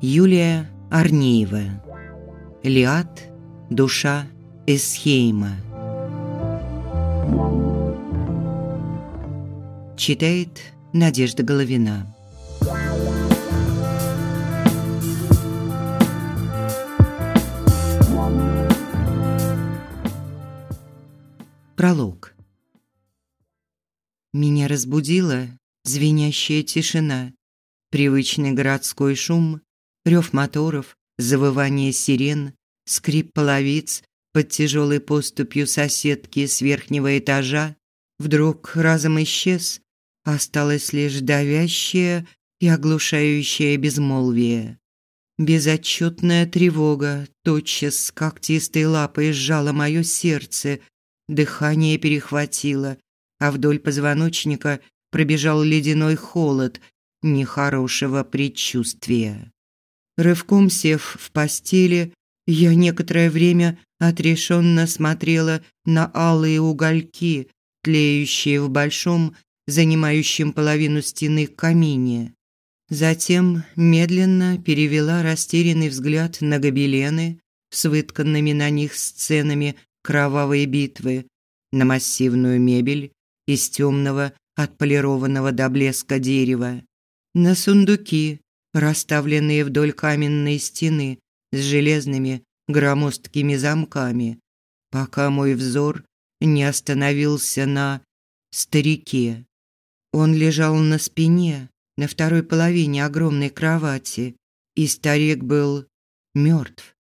Юлия Арниева. Лиад. Душа Эсхейма. Читает Надежда Головина. Пролог. Меня разбудила звенящая тишина, привычный городской шум, рев моторов, завывание сирен, скрип половиц под тяжелой поступью соседки с верхнего этажа вдруг разом исчез, осталось лишь давящее и оглушающее безмолвие. Безотчетная тревога тотчас с когтистой лапой сжала мое сердце, Дыхание перехватило, а вдоль позвоночника пробежал ледяной холод нехорошего предчувствия. Рывком сев в постели, я некоторое время отрешенно смотрела на алые угольки, тлеющие в большом, занимающем половину стены камине. Затем медленно перевела растерянный взгляд на гобелены с вытканными на них сценами кровавые битвы, на массивную мебель из темного отполированного до блеска дерева, на сундуки, расставленные вдоль каменной стены с железными громоздкими замками, пока мой взор не остановился на старике. Он лежал на спине, на второй половине огромной кровати, и старик был мертв.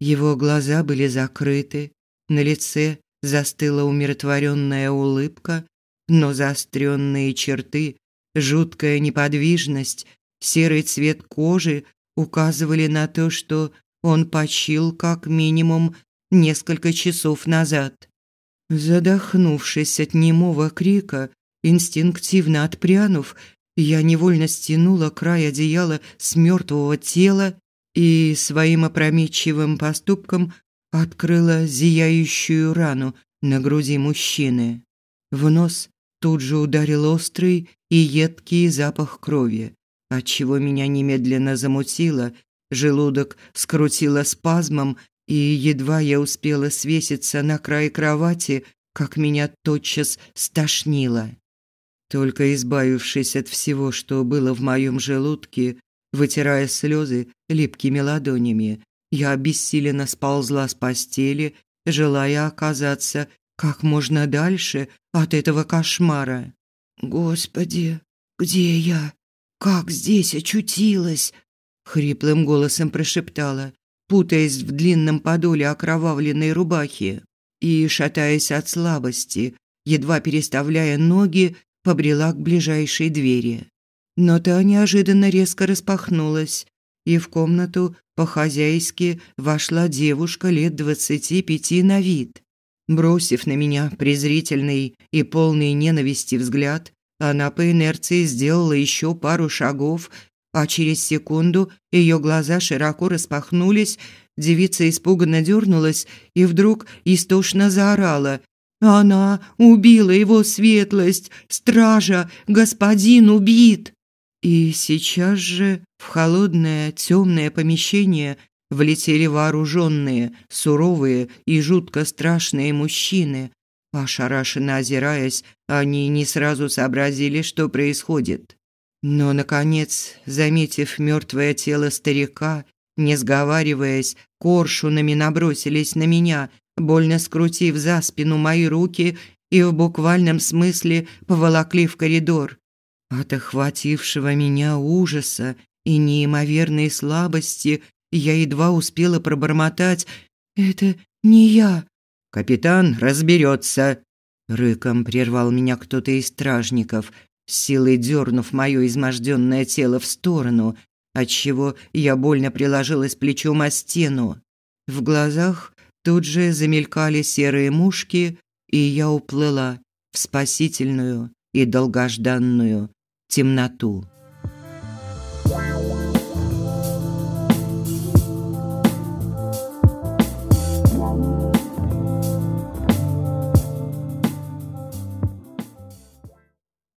Его глаза были закрыты, на лице застыла умиротворенная улыбка, но заостренные черты, жуткая неподвижность, серый цвет кожи указывали на то, что он почил как минимум несколько часов назад. Задохнувшись от немого крика, инстинктивно отпрянув, я невольно стянула край одеяла с мертвого тела и своим опрометчивым поступком открыла зияющую рану на груди мужчины. В нос тут же ударил острый и едкий запах крови, отчего меня немедленно замутило, желудок скрутило спазмом, и едва я успела свеситься на край кровати, как меня тотчас стошнило. Только избавившись от всего, что было в моем желудке, вытирая слезы липкими ладонями, я обессиленно сползла с постели, желая оказаться как можно дальше от этого кошмара. Господи, где я? Как здесь очутилась? хриплым голосом прошептала, путаясь в длинном подоле окровавленной рубахи и шатаясь от слабости, едва переставляя ноги, побрела к ближайшей двери. Но та неожиданно резко распахнулась, и в комнату по-хозяйски вошла девушка лет двадцати пяти на вид. Бросив на меня презрительный и полный ненависти взгляд, она по инерции сделала еще пару шагов, а через секунду ее глаза широко распахнулись, девица испуганно дернулась и вдруг истошно заорала. «Она убила его светлость! Стража! Господин убит!» И сейчас же в холодное темное помещение влетели вооруженные, суровые и жутко страшные мужчины. Ошарашенно озираясь, они не сразу сообразили, что происходит. Но, наконец, заметив мертвое тело старика, не сговариваясь, коршунами набросились на меня, больно скрутив за спину мои руки и в буквальном смысле поволокли в коридор. От охватившего меня ужаса и неимоверной слабости я едва успела пробормотать «Это не я». «Капитан разберется», – рыком прервал меня кто-то из стражников, силой дернув мое изможденное тело в сторону, отчего я больно приложилась плечом о стену. В глазах тут же замелькали серые мушки, и я уплыла в спасительную и долгожданную темноту.